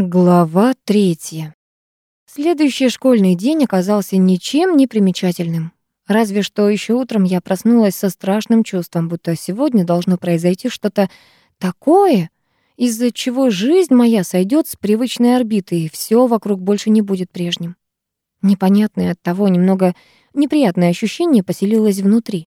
Глава третья. Следующий школьный день оказался ничем не примечательным. Разве что еще утром я проснулась со страшным чувством, будто сегодня должно произойти что-то такое, из-за чего жизнь моя сойдет с привычной орбиты, и все вокруг больше не будет прежним. Непонятное от того немного неприятное ощущение поселилось внутри.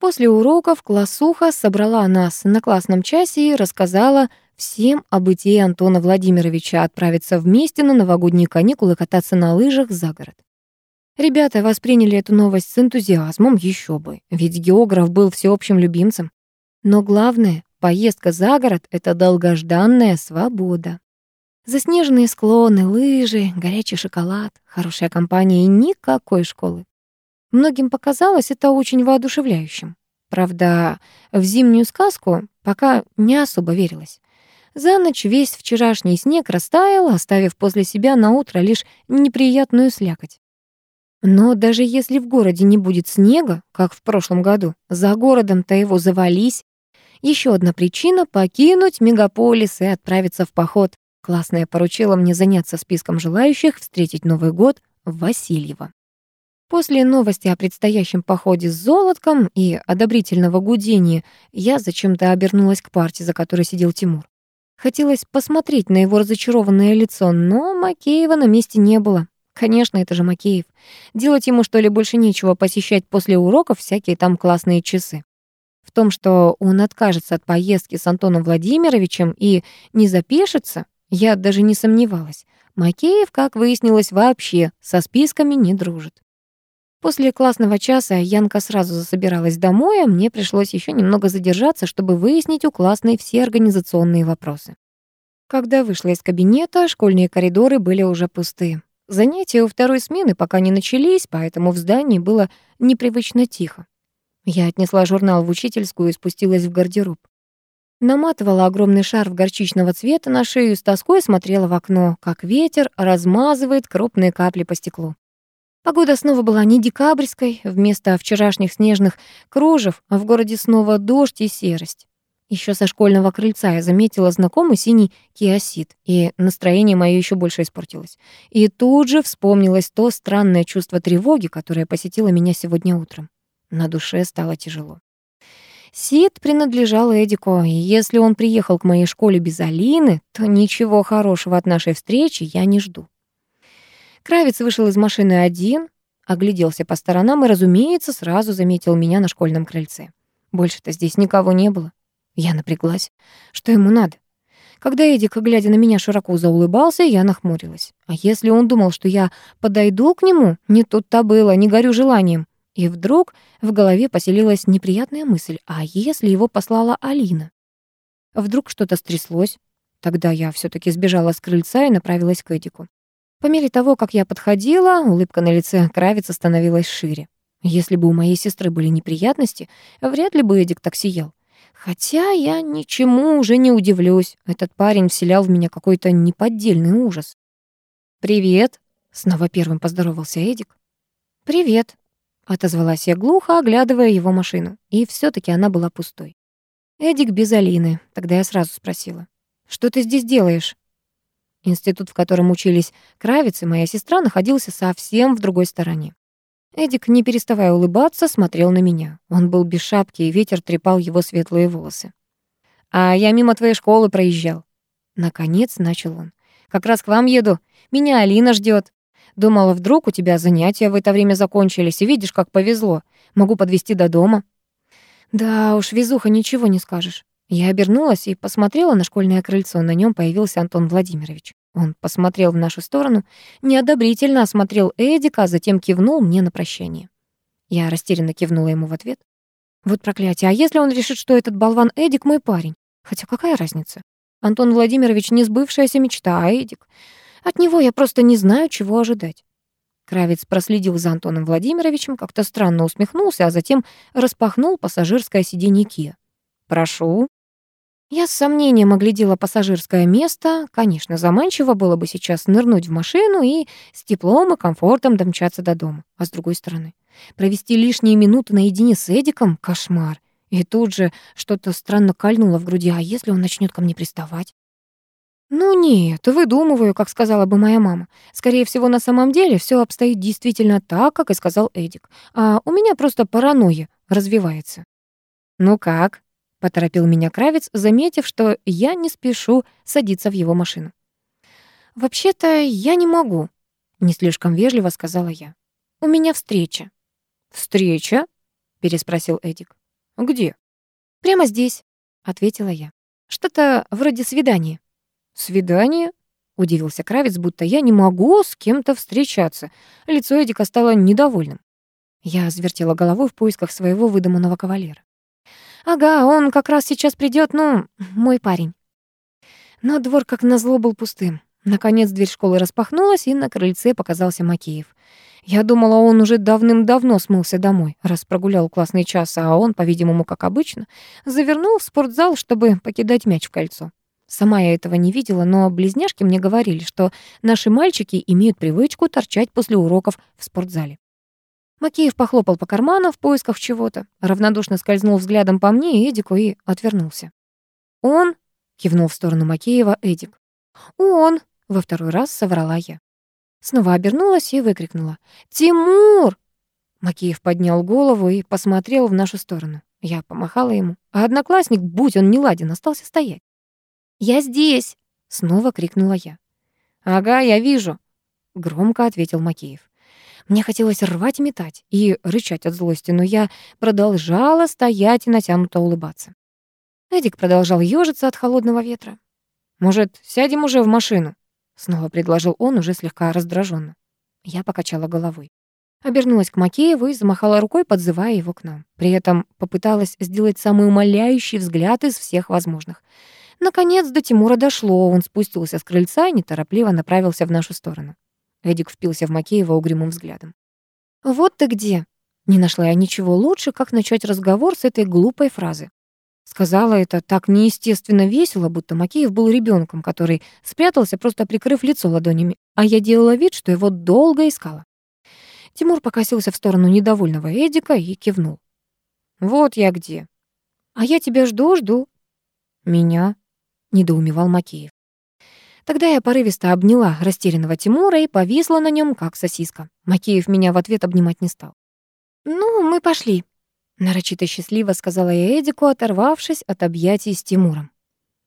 После уроков классуха собрала нас на классном часе и рассказала всем об идее Антона Владимировича отправиться вместе на новогодние каникулы кататься на лыжах за город. Ребята восприняли эту новость с энтузиазмом, еще бы, ведь географ был всеобщим любимцем. Но главное, поездка за город — это долгожданная свобода. Заснеженные склоны, лыжи, горячий шоколад, хорошая компания и никакой школы. Многим показалось это очень воодушевляющим. Правда, в зимнюю сказку пока не особо верилось. За ночь весь вчерашний снег растаял, оставив после себя на утро лишь неприятную слякоть. Но даже если в городе не будет снега, как в прошлом году, за городом-то его завались. Еще одна причина — покинуть мегаполис и отправиться в поход. Классная поручила мне заняться списком желающих встретить Новый год в Васильево. После новости о предстоящем походе с золотком и одобрительного гудения я зачем-то обернулась к парте, за которой сидел Тимур. Хотелось посмотреть на его разочарованное лицо, но Макеева на месте не было. Конечно, это же Макеев. Делать ему, что ли, больше нечего посещать после уроков всякие там классные часы. В том, что он откажется от поездки с Антоном Владимировичем и не запишется, я даже не сомневалась. Макеев, как выяснилось, вообще со списками не дружит. После классного часа Янка сразу засобиралась домой, а мне пришлось еще немного задержаться, чтобы выяснить у классной все организационные вопросы. Когда вышла из кабинета, школьные коридоры были уже пусты. Занятия у второй смены пока не начались, поэтому в здании было непривычно тихо. Я отнесла журнал в учительскую и спустилась в гардероб. Наматывала огромный шарф горчичного цвета на шею с тоской смотрела в окно, как ветер размазывает крупные капли по стеклу. Погода снова была не декабрьской, вместо вчерашних снежных кружев в городе снова дождь и серость. Еще со школьного крыльца я заметила знакомый синий киосит, и настроение мое еще больше испортилось. И тут же вспомнилось то странное чувство тревоги, которое посетило меня сегодня утром. На душе стало тяжело. Сид принадлежал Эдику, и если он приехал к моей школе без Алины, то ничего хорошего от нашей встречи я не жду. Кравец вышел из машины один, огляделся по сторонам и, разумеется, сразу заметил меня на школьном крыльце. Больше-то здесь никого не было. Я напряглась. Что ему надо? Когда Эдик, глядя на меня, широко заулыбался, я нахмурилась. А если он думал, что я подойду к нему, не тут-то было, не горю желанием. И вдруг в голове поселилась неприятная мысль, а если его послала Алина? Вдруг что-то стряслось? Тогда я все таки сбежала с крыльца и направилась к Эдику. По мере того, как я подходила, улыбка на лице Кравица становилась шире. Если бы у моей сестры были неприятности, вряд ли бы Эдик так сиял. Хотя я ничему уже не удивлюсь. Этот парень вселял в меня какой-то неподдельный ужас. «Привет», — снова первым поздоровался Эдик. «Привет», — отозвалась я глухо, оглядывая его машину. И все таки она была пустой. Эдик без Алины. Тогда я сразу спросила. «Что ты здесь делаешь?» Институт, в котором учились Кравец и моя сестра, находился совсем в другой стороне. Эдик, не переставая улыбаться, смотрел на меня. Он был без шапки, и ветер трепал его светлые волосы. «А я мимо твоей школы проезжал». Наконец начал он. «Как раз к вам еду. Меня Алина ждет. Думала, вдруг у тебя занятия в это время закончились, и видишь, как повезло. Могу подвезти до дома». «Да уж, везуха, ничего не скажешь». Я обернулась и посмотрела на школьное крыльцо. На нем появился Антон Владимирович. Он посмотрел в нашу сторону, неодобрительно осмотрел Эдика, а затем кивнул мне на прощание. Я растерянно кивнула ему в ответ. Вот проклятие, а если он решит, что этот болван Эдик мой парень? Хотя какая разница? Антон Владимирович не сбывшаяся мечта, а Эдик... От него я просто не знаю, чего ожидать. Кравец проследил за Антоном Владимировичем, как-то странно усмехнулся, а затем распахнул пассажирское сиденье Киа. «Прошу», я с сомнением оглядела пассажирское место. Конечно, заманчиво было бы сейчас нырнуть в машину и с теплом и комфортом домчаться до дома. А с другой стороны, провести лишние минуты наедине с Эдиком — кошмар. И тут же что-то странно кольнуло в груди. А если он начнет ко мне приставать? Ну нет, выдумываю, как сказала бы моя мама. Скорее всего, на самом деле все обстоит действительно так, как и сказал Эдик. А у меня просто паранойя развивается. Ну как? Поторопил меня Кравец, заметив, что я не спешу садиться в его машину. Вообще-то я не могу, не слишком вежливо сказала я. У меня встреча. Встреча? переспросил Эдик. Где? Прямо здесь, ответила я. Что-то вроде свидания. «Свидание?» — удивился Кравец, будто я не могу с кем-то встречаться. Лицо Эдика стало недовольным. Я завертела головой в поисках своего выдуманного кавалера. «Ага, он как раз сейчас придет, ну, мой парень». Но двор как назло был пустым. Наконец дверь школы распахнулась, и на крыльце показался Макеев. Я думала, он уже давным-давно смылся домой, раз прогулял классный час, а он, по-видимому, как обычно, завернул в спортзал, чтобы покидать мяч в кольцо. Сама я этого не видела, но близняшки мне говорили, что наши мальчики имеют привычку торчать после уроков в спортзале. Макеев похлопал по карману в поисках чего-то, равнодушно скользнул взглядом по мне и Эдику и отвернулся. «Он?» — кивнул в сторону Макеева Эдик. «Он!» — во второй раз соврала я. Снова обернулась и выкрикнула. «Тимур!» Макеев поднял голову и посмотрел в нашу сторону. Я помахала ему, а одноклассник, будь он неладен, остался стоять. «Я здесь!» — снова крикнула я. «Ага, я вижу!» — громко ответил Макеев. Мне хотелось рвать и метать и рычать от злости, но я продолжала стоять и натянуто улыбаться. Эдик продолжал ёжиться от холодного ветра. «Может, сядем уже в машину?» — снова предложил он, уже слегка раздраженно. Я покачала головой. Обернулась к Макееву и замахала рукой, подзывая его к нам. При этом попыталась сделать самый умоляющий взгляд из всех возможных — Наконец до Тимура дошло, он спустился с крыльца и неторопливо направился в нашу сторону. Эдик впился в Макеева угрюмым взглядом. «Вот ты где!» Не нашла я ничего лучше, как начать разговор с этой глупой фразы. Сказала это так неестественно весело, будто Макеев был ребенком, который спрятался, просто прикрыв лицо ладонями, а я делала вид, что его долго искала. Тимур покосился в сторону недовольного Эдика и кивнул. «Вот я где». «А я тебя жду, жду». «Меня?» недоумевал Макеев. Тогда я порывисто обняла растерянного Тимура и повисла на нем, как сосиска. Макеев меня в ответ обнимать не стал. «Ну, мы пошли», — нарочито счастливо сказала я Эдику, оторвавшись от объятий с Тимуром.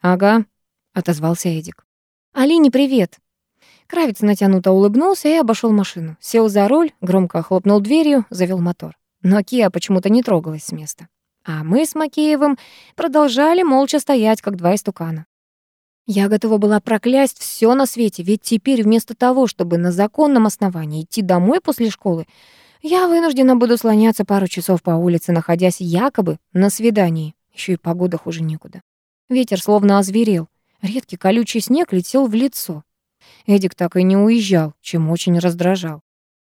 «Ага», — отозвался Эдик. «Алине привет». Кравец натянуто улыбнулся и обошел машину. Сел за руль, громко хлопнул дверью, завел мотор. Но Киа почему-то не трогалась с места. А мы с Макеевым продолжали молча стоять, как два истукана. Я готова была проклясть все на свете, ведь теперь вместо того, чтобы на законном основании идти домой после школы, я вынуждена буду слоняться пару часов по улице, находясь якобы на свидании. Еще и погода хуже некуда. Ветер словно озверел. Редкий колючий снег летел в лицо. Эдик так и не уезжал, чем очень раздражал.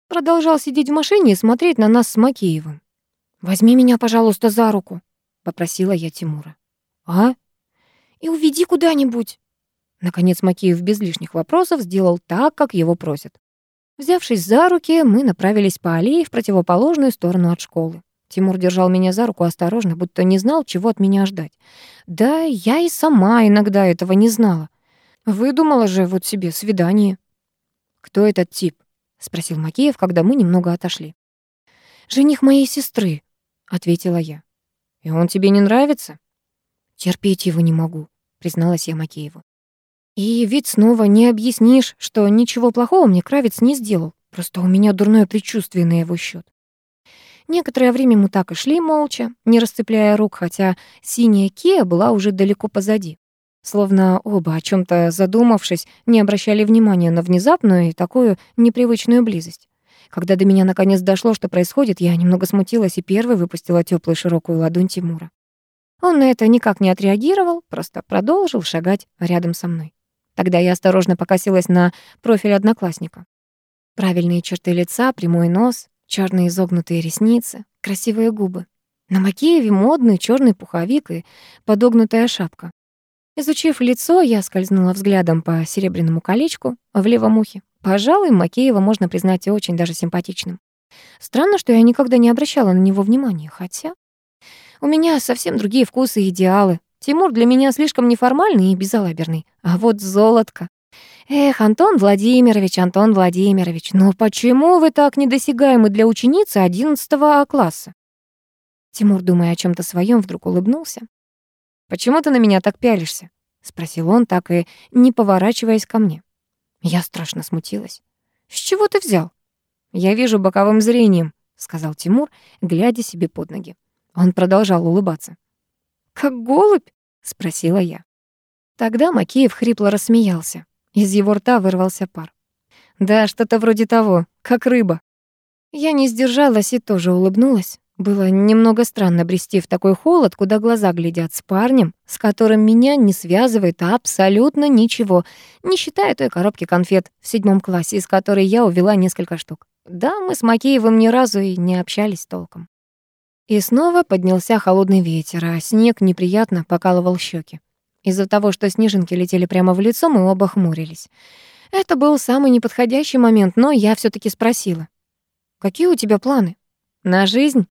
Продолжал сидеть в машине и смотреть на нас с Макеевым. «Возьми меня, пожалуйста, за руку», — попросила я Тимура. «А?» «И уведи куда-нибудь», Наконец Макеев без лишних вопросов сделал так, как его просят. Взявшись за руки, мы направились по аллее в противоположную сторону от школы. Тимур держал меня за руку осторожно, будто не знал, чего от меня ждать. Да, я и сама иногда этого не знала. Выдумала же вот себе свидание. «Кто этот тип?» — спросил Макеев, когда мы немного отошли. «Жених моей сестры», — ответила я. «И он тебе не нравится?» «Терпеть его не могу», — призналась я Макееву. И ведь снова не объяснишь, что ничего плохого мне Кравец не сделал. Просто у меня дурное предчувствие на его счет. Некоторое время мы так и шли молча, не расцепляя рук, хотя синяя Кия была уже далеко позади. Словно оба, о чем то задумавшись, не обращали внимания на внезапную и такую непривычную близость. Когда до меня наконец дошло, что происходит, я немного смутилась и первой выпустила теплую широкую ладонь Тимура. Он на это никак не отреагировал, просто продолжил шагать рядом со мной. Тогда я осторожно покосилась на профиль одноклассника. Правильные черты лица, прямой нос, черные изогнутые ресницы, красивые губы. На Макееве модный черный пуховик и подогнутая шапка. Изучив лицо, я скользнула взглядом по серебряному колечку в левом ухе. Пожалуй, Макеева можно признать очень даже симпатичным. Странно, что я никогда не обращала на него внимания, хотя... У меня совсем другие вкусы и идеалы, Тимур для меня слишком неформальный и безалаберный. А вот золотко. Эх, Антон Владимирович, Антон Владимирович, ну почему вы так недосягаемы для ученицы 11 класса? Тимур, думая о чем то своем, вдруг улыбнулся. «Почему ты на меня так пялишься?» — спросил он, так и не поворачиваясь ко мне. Я страшно смутилась. «С чего ты взял?» «Я вижу боковым зрением», — сказал Тимур, глядя себе под ноги. Он продолжал улыбаться. «Как голубь?» — спросила я. Тогда Макеев хрипло рассмеялся. Из его рта вырвался пар. «Да, что-то вроде того, как рыба». Я не сдержалась и тоже улыбнулась. Было немного странно брести в такой холод, куда глаза глядят с парнем, с которым меня не связывает абсолютно ничего, не считая той коробки конфет в седьмом классе, из которой я увела несколько штук. Да, мы с Макеевым ни разу и не общались толком. И снова поднялся холодный ветер, а снег неприятно покалывал щеки. Из-за того, что снежинки летели прямо в лицо, мы оба хмурились. Это был самый неподходящий момент, но я все таки спросила. «Какие у тебя планы? На жизнь?»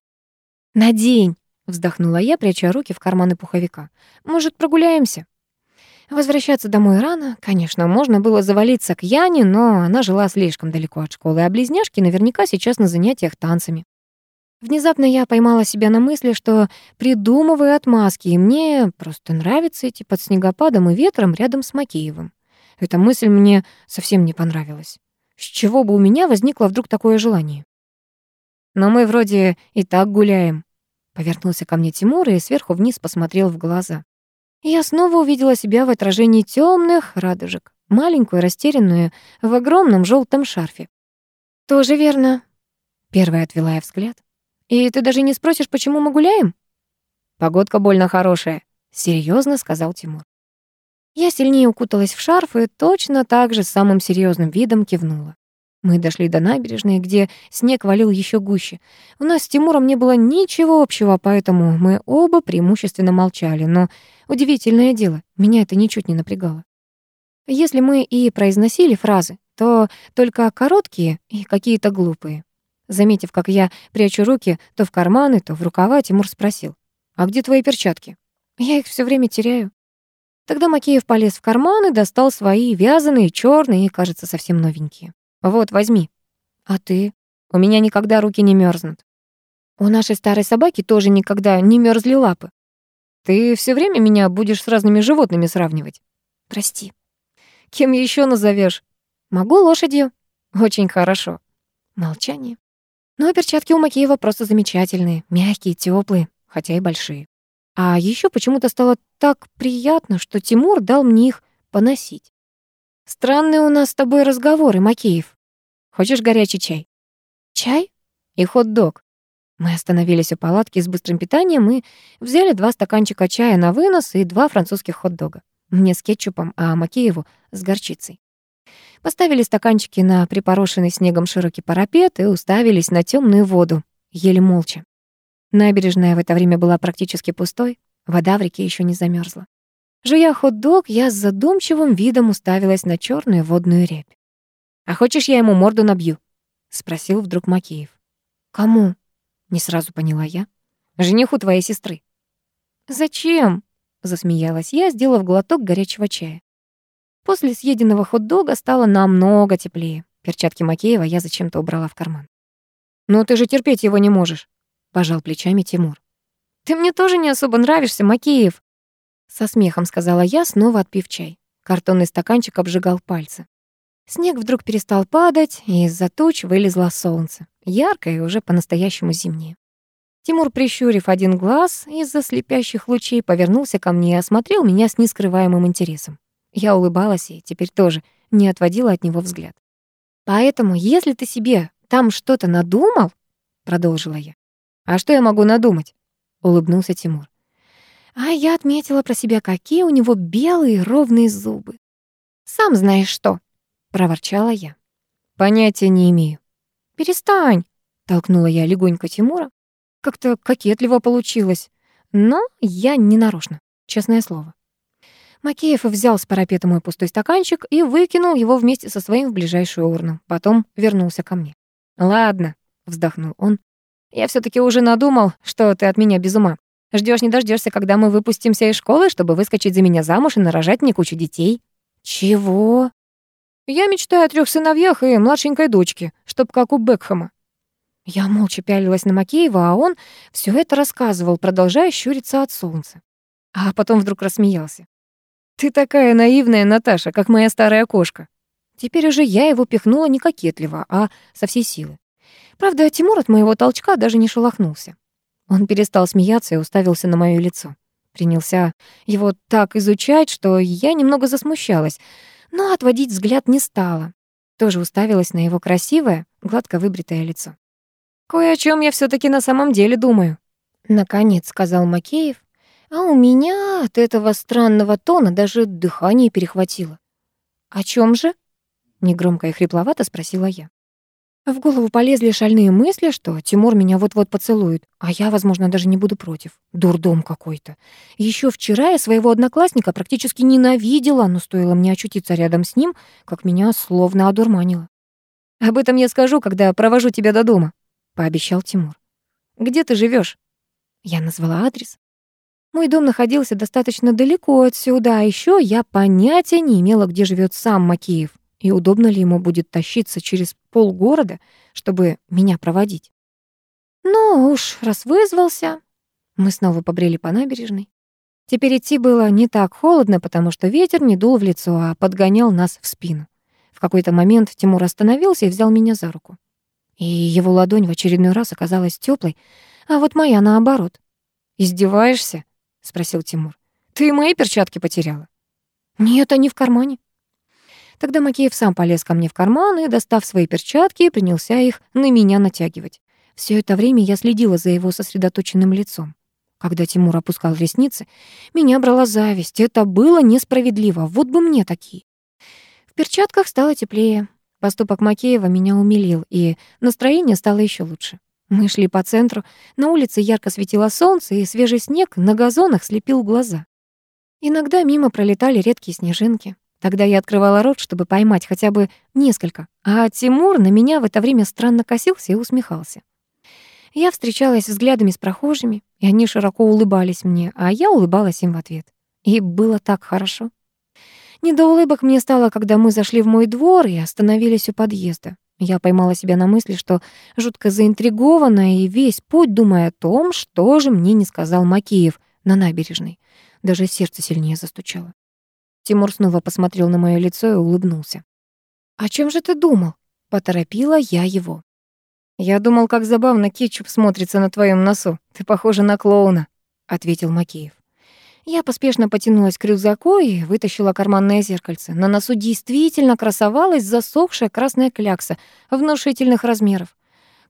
«На день», — вздохнула я, пряча руки в карманы пуховика. «Может, прогуляемся?» Возвращаться домой рано. Конечно, можно было завалиться к Яне, но она жила слишком далеко от школы, а близняшки наверняка сейчас на занятиях танцами. Внезапно я поймала себя на мысли, что придумываю отмазки, и мне просто нравится идти под снегопадом и ветром рядом с Макеевым. Эта мысль мне совсем не понравилась. С чего бы у меня возникло вдруг такое желание? Но мы вроде и так гуляем. Повернулся ко мне Тимур и сверху вниз посмотрел в глаза. я снова увидела себя в отражении темных радужек, маленькую, растерянную, в огромном желтом шарфе. «Тоже верно», — первая отвела я взгляд. «И ты даже не спросишь, почему мы гуляем?» «Погодка больно хорошая», — серьезно сказал Тимур. Я сильнее укуталась в шарф и точно так же с самым серьезным видом кивнула. Мы дошли до набережной, где снег валил еще гуще. У нас с Тимуром не было ничего общего, поэтому мы оба преимущественно молчали, но удивительное дело, меня это ничуть не напрягало. Если мы и произносили фразы, то только короткие и какие-то глупые. Заметив, как я прячу руки то в карманы, то в рукава, Тимур спросил, «А где твои перчатки?» «Я их все время теряю». Тогда Макеев полез в карман и достал свои вязаные, черные и, кажется, совсем новенькие. Вот, возьми. А ты? У меня никогда руки не мерзнут. У нашей старой собаки тоже никогда не мерзли лапы. Ты все время меня будешь с разными животными сравнивать. Прости. Кем еще назовешь? Могу лошадью. Очень хорошо. Молчание. Но перчатки у Макеева просто замечательные, мягкие, теплые, хотя и большие. А еще почему-то стало так приятно, что Тимур дал мне их поносить. Странные у нас с тобой разговоры, Макеев. Хочешь горячий чай? Чай? И хот-дог. Мы остановились у палатки с быстрым питанием и взяли два стаканчика чая на вынос и два французских хот-дога. Мне с кетчупом, а Макееву с горчицей. Поставили стаканчики на припорошенный снегом широкий парапет и уставились на темную воду, еле молча. Набережная в это время была практически пустой, вода в реке еще не замерзла. Жуя хот-дог, я с задумчивым видом уставилась на черную водную рябь. «А хочешь, я ему морду набью?» — спросил вдруг Макеев. «Кому?» — не сразу поняла я. «Жениху твоей сестры». «Зачем?» — засмеялась я, сделав глоток горячего чая. После съеденного хот-дога стало намного теплее. Перчатки Макеева я зачем-то убрала в карман. «Ну ты же терпеть его не можешь», — пожал плечами Тимур. «Ты мне тоже не особо нравишься, Макеев», — со смехом сказала я, снова отпив чай. Картонный стаканчик обжигал пальцы. Снег вдруг перестал падать, и из-за туч вылезло солнце, яркое и уже по-настоящему зимнее. Тимур, прищурив один глаз из-за слепящих лучей, повернулся ко мне и осмотрел меня с нескрываемым интересом. Я улыбалась и теперь тоже не отводила от него взгляд. «Поэтому, если ты себе там что-то надумал...» — продолжила я. «А что я могу надумать?» — улыбнулся Тимур. А я отметила про себя, какие у него белые ровные зубы. «Сам знаешь что», проворчала я. Понятия не имею. Перестань, толкнула я легонько Тимура. Как-то кокетливо получилось, но я не нарочно, честное слово. Макеев взял с парапета мой пустой стаканчик и выкинул его вместе со своим в ближайшую урну. Потом вернулся ко мне. «Ладно», — вздохнул он. «Я все таки уже надумал, что ты от меня без ума. Ждешь не дождешься, когда мы выпустимся из школы, чтобы выскочить за меня замуж и нарожать мне кучу детей». «Чего?» «Я мечтаю о трех сыновьях и младшенькой дочке, чтоб как у Бекхэма». Я молча пялилась на Макеева, а он все это рассказывал, продолжая щуриться от солнца. А потом вдруг рассмеялся. «Ты такая наивная, Наташа, как моя старая кошка». Теперь уже я его пихнула не кокетливо, а со всей силы. Правда, Тимур от моего толчка даже не шелохнулся. Он перестал смеяться и уставился на моё лицо. Принялся его так изучать, что я немного засмущалась, но отводить взгляд не стала. Тоже уставилась на его красивое, гладко выбритое лицо. «Кое о чем я все таки на самом деле думаю», — наконец сказал Макеев, а у меня от этого странного тона даже дыхание перехватило. «О чем же?» — негромко и хрипловато спросила я. В голову полезли шальные мысли, что Тимур меня вот-вот поцелует, а я, возможно, даже не буду против. Дурдом какой-то. Еще вчера я своего одноклассника практически ненавидела, но стоило мне очутиться рядом с ним, как меня словно одурманило. «Об этом я скажу, когда провожу тебя до дома», — пообещал Тимур. «Где ты живешь? Я назвала адрес. Мой дом находился достаточно далеко отсюда, а еще я понятия не имела, где живет сам Макеев и удобно ли ему будет тащиться через полгорода, чтобы меня проводить. Ну уж, раз вызвался, мы снова побрели по набережной. Теперь идти было не так холодно, потому что ветер не дул в лицо, а подгонял нас в спину. В какой-то момент Тимур остановился и взял меня за руку. И его ладонь в очередной раз оказалась теплой, а вот моя наоборот. «Издеваешься?» — спросил Тимур. «Ты мои перчатки потеряла?» «Нет, они в кармане». Тогда Макеев сам полез ко мне в карман и, достав свои перчатки, принялся их на меня натягивать. Все это время я следила за его сосредоточенным лицом. Когда Тимур опускал ресницы, меня брала зависть. Это было несправедливо. Вот бы мне такие. В перчатках стало теплее. Поступок Макеева меня умилил, и настроение стало еще лучше. Мы шли по центру, на улице ярко светило солнце, и свежий снег на газонах слепил глаза. Иногда мимо пролетали редкие снежинки. Тогда я открывала рот, чтобы поймать хотя бы несколько, а Тимур на меня в это время странно косился и усмехался. Я встречалась взглядами с прохожими, и они широко улыбались мне, а я улыбалась им в ответ. И было так хорошо. Не до улыбок мне стало, когда мы зашли в мой двор и остановились у подъезда. Я поймала себя на мысли, что жутко заинтригована и весь путь думая о том, что же мне не сказал Макеев на набережной. Даже сердце сильнее застучало. Тимур снова посмотрел на моё лицо и улыбнулся. «О чем же ты думал?» — поторопила я его. «Я думал, как забавно кетчуп смотрится на твоем носу. Ты похожа на клоуна», — ответил Макеев. Я поспешно потянулась к рюкзаку и вытащила карманное зеркальце. На носу действительно красовалась засохшая красная клякса внушительных размеров.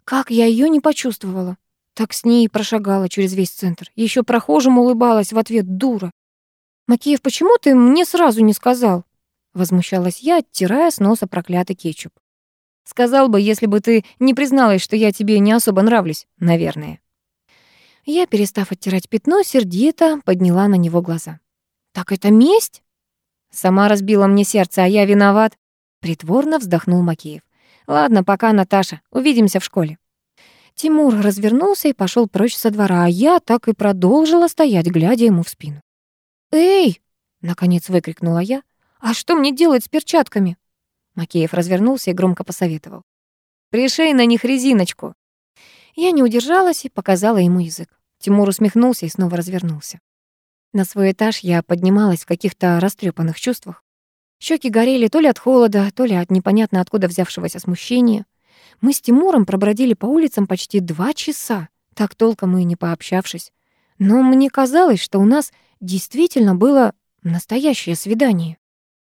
Как я ее не почувствовала. Так с ней прошагала через весь центр. Еще прохожим улыбалась в ответ дура. «Макеев, почему ты мне сразу не сказал?» Возмущалась я, оттирая с носа проклятый кетчуп. «Сказал бы, если бы ты не призналась, что я тебе не особо нравлюсь, наверное». Я, перестав оттирать пятно, сердито подняла на него глаза. «Так это месть?» «Сама разбила мне сердце, а я виноват», — притворно вздохнул Макеев. «Ладно, пока, Наташа, увидимся в школе». Тимур развернулся и пошел прочь со двора, а я так и продолжила стоять, глядя ему в спину. «Эй!» — наконец выкрикнула я. «А что мне делать с перчатками?» Макеев развернулся и громко посоветовал. «Пришей на них резиночку». Я не удержалась и показала ему язык. Тимур усмехнулся и снова развернулся. На свой этаж я поднималась в каких-то растрепанных чувствах. Щеки горели то ли от холода, то ли от непонятно откуда взявшегося смущения. Мы с Тимуром пробродили по улицам почти два часа, так толком и не пообщавшись. Но мне казалось, что у нас действительно было настоящее свидание.